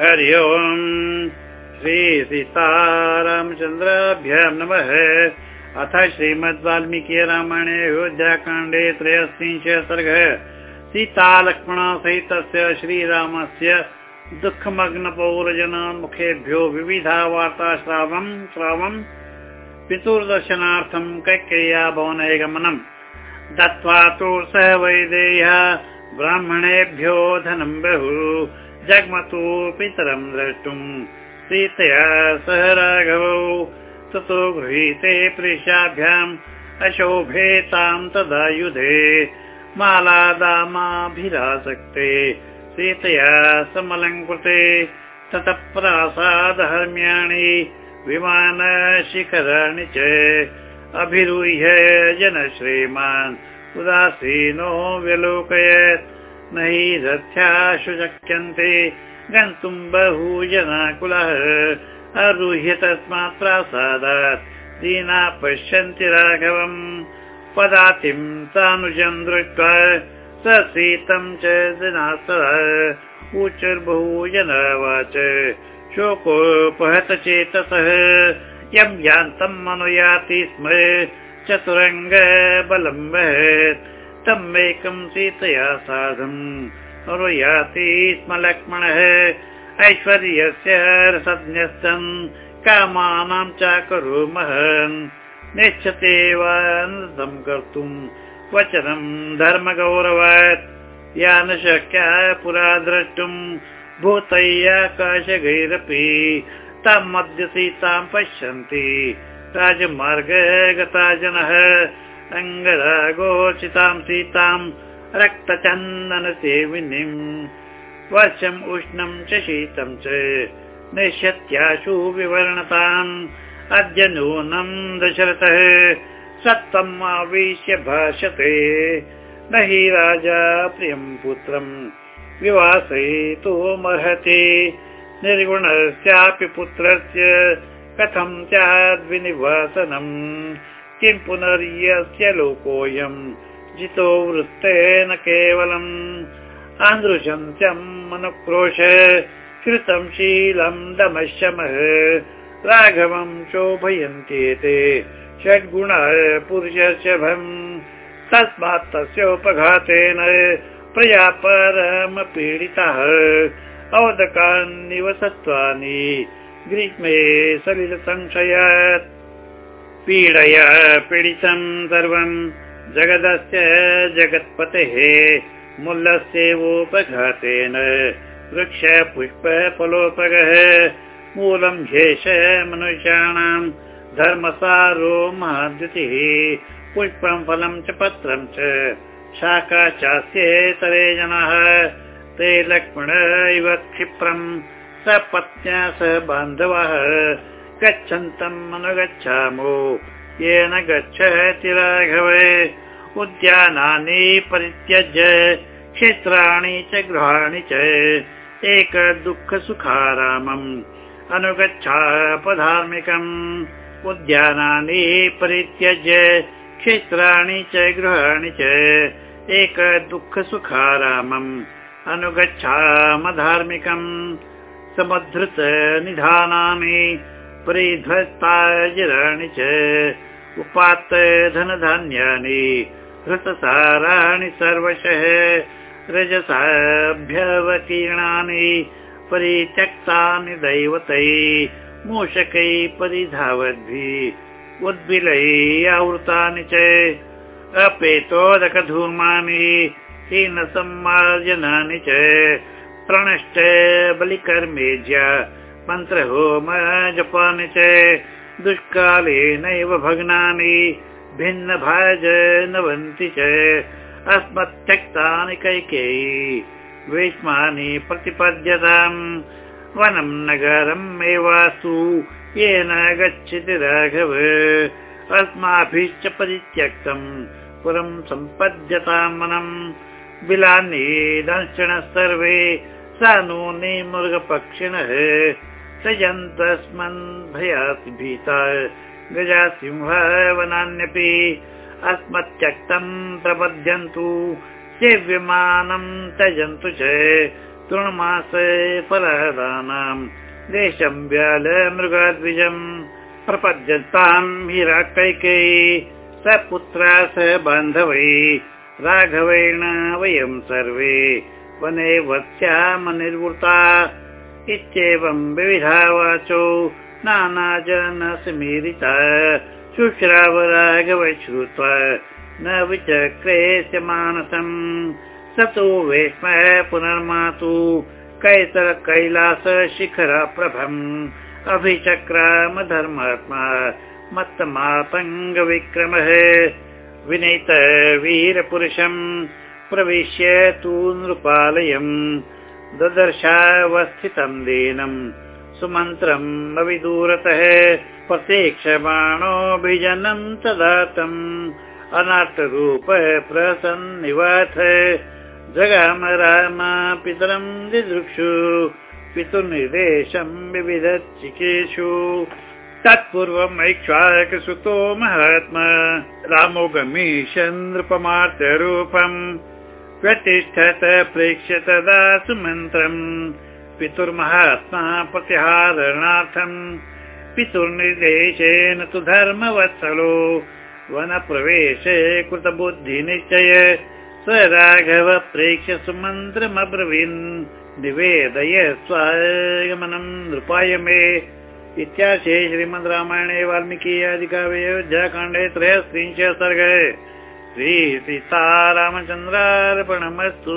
हरि ओम्। श्रीसीतारामचन्द्राभ्यां नमः। अथ श्रीमद् वाल्मीकि रामायणे अयोध्याकाण्डे त्रयस्त्रिंश सर्ग। सीतालक्ष्मणसहितस्य श्रीरामस्य दुःखमग्नपौरजनान् मुखेभ्यो विविधा वार्ता श्रावम्। श्रावम् पितुर्दर्शनार्थं कैकेय्या भवनगमनम् दत्त्वा तु सह वैदेह्य ब्राह्मणेभ्यो धनं बहु पितरं द्रष्टुम् सीतया सह राघवौ ततो गृहीते प्रेषाभ्याम् अशोभेतां तदायुधे। मालादामाभिरासक्ते सीतया समलङ्कृते ततः प्रासादहर्म्याणि विमानशिखराणि च। अभिरुह्य जन श्रीमान् उदासीनो व्यलोकयत् न रथ्याशु शक्यन्ते गन्तुम् बहु जनाकुलः अरुह्य तस्मात् प्रासादात् दीना पश्यन्ति राघवम् पदातिं सानुजम् दृष्ट्वा स सीतम् च जनासः ऊचुर्बहु जनवाच शोकोपहत चेतसः यं यान्तम् अनुयाति स्म। चतुरङ्ग बलं वहत् तम् एकम् सीतया साधम् स्म लक्ष्मणः। ऐश्वर्यस्य रसज्ञस्तम् कामानां वचनं धर्मगौरवात्। या न शक्या पुरा द्रष्टुम् भूतैयाकाशगैरपि ताम् मध्य सीतां पश्यन्ति। राजमार्गे गता जनः अङ्गरागोचितां सीतां रक्तचन्दनसेविनीम् वर्षम् उष्णं च शीतं च निश्यत्याशु विवर्णताम् अद्य नूनं दशरथः सत्तम् आविश्य भाषते न हि राजा प्रियं पुत्रम् विवासयितुमर्हति निर्गुणस्यापि पुत्रस्य कथं स्याद्विनिवासनम् किं पुनर्यस्य लोकोऽयम्? जितो वृत्तेन केवलम्। आन्दृशन्त्यम् अनुक्रोश कृतं शीलं दमशमः राघवं शोभयन्त्येते षड्गुण पुरुषशभम्। तस्मात् तस्योपघातेन प्रया परमपीडितः अवदकान्निव सत्त्वानि ग्रीष्मे सलिलसंशयात् पीडय पीडितं सर्वम् जगदस्य जगत्पतेः मुल्लस्येवोपघातेन वृक्ष पुष्प फलोपगः मूलं ह्येष मनुष्याणां धर्मसारो महाद्युतिः पुष्पं फलं च पत्रं च। शाखा चास्येतरे जनाः ते लक्ष्मण इव क्षिप्रम् सपत्न्या सह बान्धवः गच्छन्तम् अनुगच्छामो येन गच्छति राघवे। उद्यानानि परित्यज्य क्षेत्राणि च गृहाणि च। एक दुःखसुखारामम्। अनुगच्छापधार्मिकम्। उद्यानानि परित्यज्य क्षेत्राणि च गृहाणि च। एक दुःखसुखारामम्। अनुगच्छाम धार्मिकम् समुद्धृत निधानानि परिध्वस्ताजराणि च उपात्त धनधान्यानि हृतसाराणि सर्वशः रजसाभ्यवकीर्णानि परित्यक्तानि दैवतै मूषकै परिधावद्भिः उद्बिलैः आवृतानि च अपेतोदकधूमानि हीनसम्मार्जनानि च प्रणश्च बलिकर्मेज्य मन्त्रहोम जपानि च दुष्कालेनैव भग्नानि भिन्नभाज नवन्ति च अस्मत्यक्तानि कैकेयी। वेश्मानि प्रतिपद्यताम् वनं नगरम् एवासु येन गच्छति राघव। अस्माभिश्च परित्यक्तम् पुरं सम्पद्यताम् वनम् बिलानि दंशणः सर्वे सा नूनि मृगपक्षिणः त्यजन्तस्मन् भयाति भीता गजा सिंह वनान्यपि अस्मत्यक्तम् प्रपद्यन्तु सेव्यमानम् त्यजन्तु च तृणमास फलदानाम् देशं व्याल मृगाद्विजम् प्रपद्यताम् हिराकैकेयी स पुत्रा स बान्धवै राघवेण वयं सर्वे। वने वत्स्याम निर्वृता इत्येवं विविधा वाचो नानाजनसमीरिता शुश्राव राघव श्रुत्वा न विचक्रेस्य मानसम्। स तु वेश्मय पुनर्मातु कैतर कैलास शिखर प्रभम् अभिचक्राम धर्मात्मा मत्तमातङ्ग विक्रमः विनीत वीरपुरुषम् प्रविश्य तु नृपालयम् ददर्शावस्थितं दीनम् सुमन्त्रम् अविदूरतः प्रतीक्षमाणोऽभिजनम् तदातम् अनाथरूप प्रसन्निवाथ जगाम राम पितरम् दिदृक्षु पितुर्निर्देशम् विविध चिकेषु तत्पूर्वम् ऐक्ष्वाकसुतो महात्मा रामो गमीशन् नृपमार्तरूपम् प्रतिष्ठत प्रेक्ष्य तदा सुमन्त्रम् पितुर्महात्मा प्रतिहारणार्थम् पितुर्निर्देशेन तु धर्मवत्सलो। वनप्रवेशे कृतबुद्धिनिश्चय। स राघव प्रेक्ष्य सुमन्त्रमब्रवीन्। निवेदय स्वागमनम् नृपाय मे। इत्याशे श्रीमद् रामायणे वाल्मीकि आदिकाव्ये अयोध्याकाण्डे त्रयस्त्रिंश सर्गे श्रीसीतारामचन्द्रार्पणमस्तु